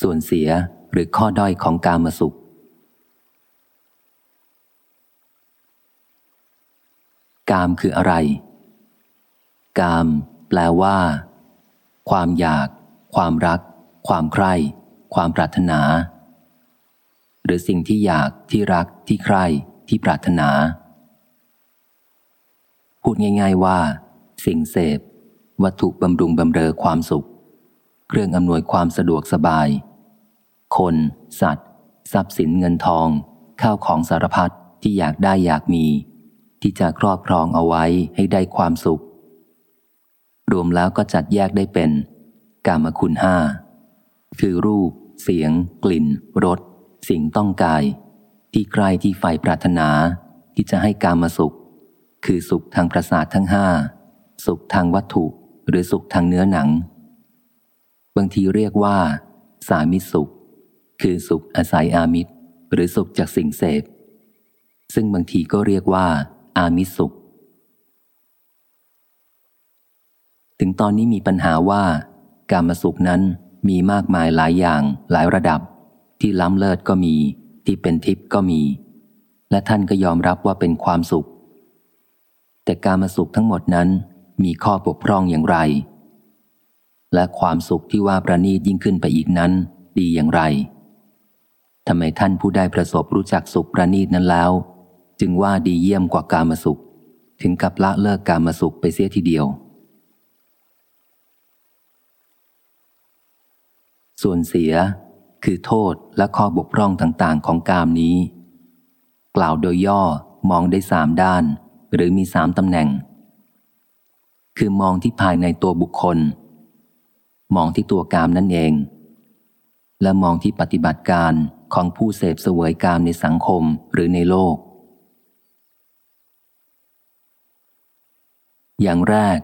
ส่วนเสียหรือข้อด้อยของกามสุข กามคืออะไร กาม แปลว่า ความอยาก ความรัก ความใคร่ ความปรารถนา หรือสิ่งที่อยากที่รักที่ใคร่ที่ปรารถนา พูดง่าย ๆว่า สิ่งเสพ วัตถุบำรุงบำเรอความสุข เครื่องอำนวยความสะดวกสบาย คน สัตว์ ทรัพย์สินเงินทอง ข้าวของสารพัดที่อยากได้อยากมี ที่จะครอบครองเอาไว้ให้ได้ความสุข รวมแล้วก็จัดแยกได้เป็น กามคุณห้าคือรูป เสียง กลิ่นรสสิ่งต้องกาย ที่ใกล้ที่ไฟปรารถนา ที่จะให้กามาสุข คือสุขทางประสาททั้งห้าสุขทางวัตถุหรือสุขทางเนื้อหนัง บางทีเรียกว่า สามิสุข คือสุขอาศัยอามิตร หรือสุขจากสิ่งเสพ ซึ่งบางทีก็เรียกว่า อามิสุข ถึงตอนนี้มีปัญหาว่า การมาสุขนั้นมีมากมายหลายอย่างหลายระดับ ที่ล้ำเลิศก็มี ที่เป็นทิพย์ก็มี และท่านก็ยอมรับว่าเป็นความสุข แต่การมาสุขทั้งหมดนั้นมีข้อบกพร่องอย่างไร และความสุขที่ว่าประณีตยิ่งขึ้นไปอีกนั้น ดีอย่างไรทำไมท่านผู้ได้ประสบรู้จักสุขประณีตนั้นแล้ว จึงว่าดีเยี่ยมกว่าการมาสุข ถึงกับละเลิกการมาสุขไปเสียทีเดียว ส่วนเสียคือโทษและข้อบกพร่องต่างๆ ของกามนี้ กล่าวโดยย่อมองได้สามด้าน หรือมีสามตำแหน่ง คือมองที่ภายในตัวบุคคล มองที่ตัวกามนั่นเอง และมองที่ปฏิบัติการของผู้เสพเสวยกามในสังคมหรือในโลก อย่างแรก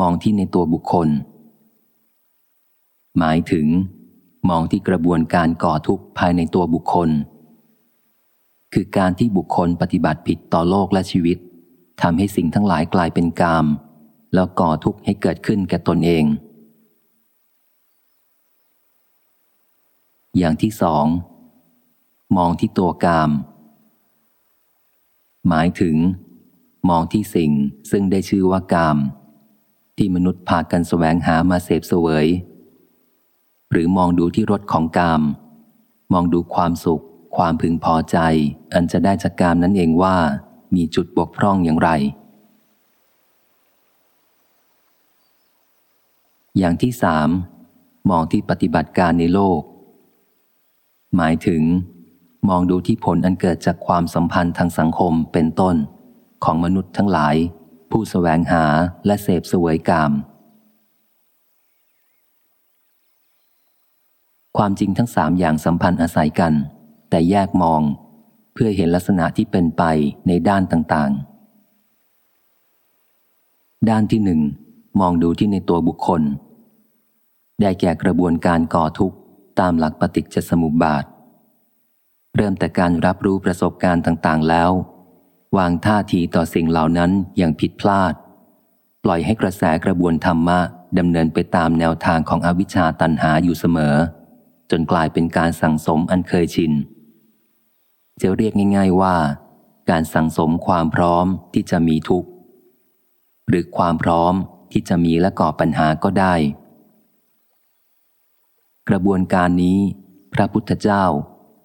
มองที่ในตัวบุคคล หมายถึง มองที่กระบวนการก่อทุกข์ภายในตัวบุคคล คือการที่บุคคลปฏิบัติผิดต่อโลกและชีวิตทำให้สิ่งทั้งหลายกลายเป็นกาม แล้วก่อทุกข์ให้เกิดขึ้นแก่ตนเอง อย่างที่สอง มองที่ตัวกาม หมายถึง มองที่สิ่งซึ่งได้ชื่อว่ากาม ที่มนุษย์พากันสแสวงหามาเสพเสวย หรือมองดูที่รสของกาม มองดูความสุข ความพึงพอใจ อันจะได้จากกามนั้นเองว่ามีจุดบกพร่องอย่างไร อย่างที่สามมองที่ปฏิบัติการในโลก หมายถึง มองดูที่ผลอันเกิดจากความสัมพันธ์ทางสังคมเป็นต้น ของมนุษย์ทั้งหลาย ผู้สแสวงหาและเสพสวยกาม ความจริงทั้งสามอย่างสัมพันธ์อาศัยกัน แต่แยกมอง เพื่อเห็นลักษณะที่เป็นไปในด้านต่างๆ ด้านที่หนึ่งมองดูที่ในตัวบุคคล ได้แก่กระบวนการก่อทุกข์ ตามหลักปฏิจจสมุปบาท เริ่มแต่การรับรู้ประสบการณ์ต่างๆแล้ว วางท่าทีต่อสิ่งเหล่านั้นอย่างผิดพลาด ปล่อยให้กระแสกระบวนธรรมะดำเนินไปตามแนวทางของอวิชชาตันหาอยู่เสมอ จนกลายเป็นการสั่งสมอันเคยชินจะเรียกง่าย ๆว่า การสั่งสมความพร้อมที่จะมีทุกข์ หรือความพร้อมที่จะมีและก่อปัญหาก็ได้ กระบวนการนี้ พระพุทธเจ้า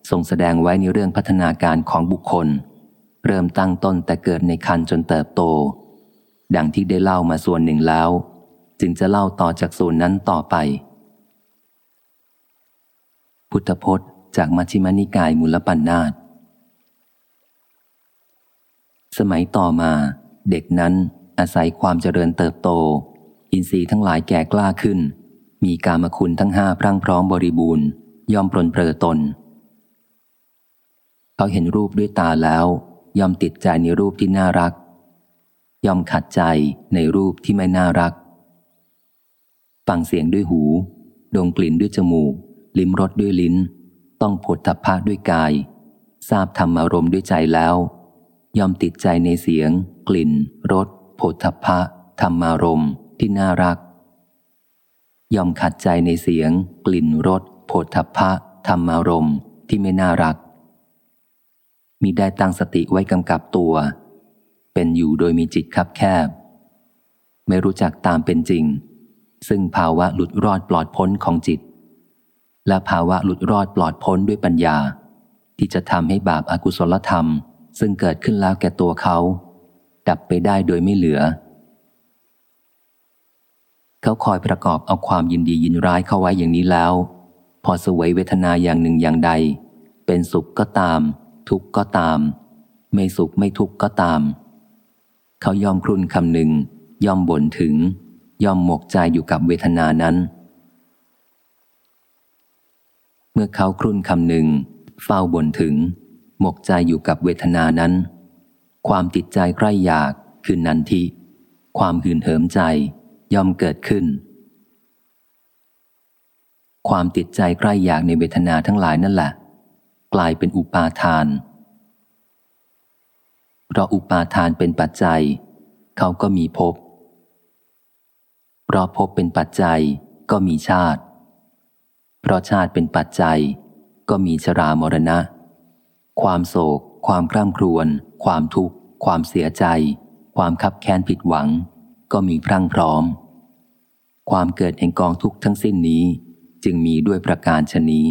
ทรงแสดงไว้ในเรื่องพัฒนาการของบุคคล เริ่มตั้งต้นแต่เกิดในคันจนเติบโต ดังที่ได้เล่ามาส่วนหนึ่งแล้ว จึงจะเล่าต่อจากส่วนนั้นต่อไป พุทธพจน์จากมัชฌิมานิกายมูลปัญนาตสมัยต่อมาเด็กนั้นอาศัยความเจริญเติบโต อินทรีย์ทั้งหลายแก่กล้าขึ้น มีกามคุณทั้งห้าพรั่งพร้อมบริบูรณ์ ย่อมปรนเปรอตน เขาเห็นรูปด้วยตาแล้ว ย่อมติดใจในรูปที่น่ารัก ย่อมขัดใจในรูปที่ไม่น่ารัก ฟังเสียงด้วยหู ดมกลิ่นด้วยจมูก ลิ้มรสด้วยลิ้น ต้องผดทัพพะด้วยกาย ทราบธรรมารมด้วยใจแล้วยอมติดใจในเสียง กลิ่นรสผดทัพพะธรรมารมที่น่ารัก ยอมขัดใจในเสียง กลิ่นรสโผฏฐัพพะธรรมารมณ์ที่ไม่น่ารัก มีได้ตั้งสติไว้กำกับตัว เป็นอยู่โดยมีจิตคับแคบ ไม่รู้จักตามเป็นจริง ซึ่งภาวะหลุดรอดปลอดพ้นของจิต และภาวะหลุดรอดปลอดพ้นด้วยปัญญา ที่จะทำให้บาปอากุศลธรรม ซึ่งเกิดขึ้นแล้วแก่ตัวเขา ดับไปได้โดยไม่เหลือ เขาคอยประกอบเอาความยินดียินร้ายเข้าไว้อย่างนี้แล้ว พอสวยเวทนาอย่างหนึ่งอย่างใด เป็นสุขก็ตาม ทุกข์ก็ตาม ไม่สุขไม่ทุกข์ก็ตาม เขายอมครุ่นคำหนึ่ง ย่อมบ่นถึง ย่อมหมกใจอยู่กับเวทนานั้น เมื่อเขาครุ่นคำหนึ่ง เฝ้าบ่นถึง หมกใจอยู่กับเวทนานั้น ความติดใจใกล้อยากคือนันทิความหื่นเหิมใจ ย่อมเกิดขึ้น ความติดใจใกล้อยากในเวทนาทั้งหลายนั่นแหละ กลายเป็นอุปาทาน เพราะอุปาทานเป็นปัจจัย เขาก็มีภพเพราะภพเป็นปัจจัยก็มีชาติ เพราะชาติเป็นปัจจัย ก็มีชรามรณะ ความโศก ความคร่ำครวญ ความทุกข์ ความเสียใจ ความคับแค้นผิดหวัง ก็มีพรั่งพร้อม ความเกิดแห่งกองทุกข์ทั้งสิ้นนี้จึงมีด้วยประการชนี้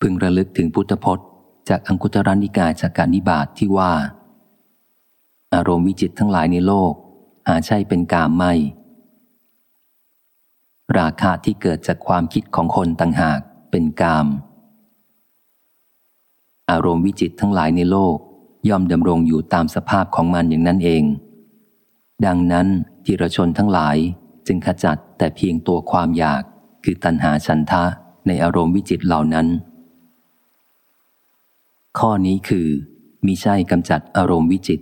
พึงระลึกถึงพุทธพจน์ จากอังคุตรนิกายจากการนิบาตทที่ว่า อารมณ์วิจิตทั้งหลายในโลก หาใช่เป็นกามไม่ ราคาที่เกิดจากความคิดของคนต่างหากเป็นกาม อารมณ์วิจิตทั้งหลายในโลก ย่อมดำรงอยู่ตามสภาพของมันอย่างนั้นเอง ดังนั้นทิรชนทั้งหลายจึงขจัดแต่เพียงตัวความอยากคือตัณหาชันทะในอารมณ์วิจิตเหล่านั้น ข้อนี้คือมิใช่กำจัดอารมณ์วิจิต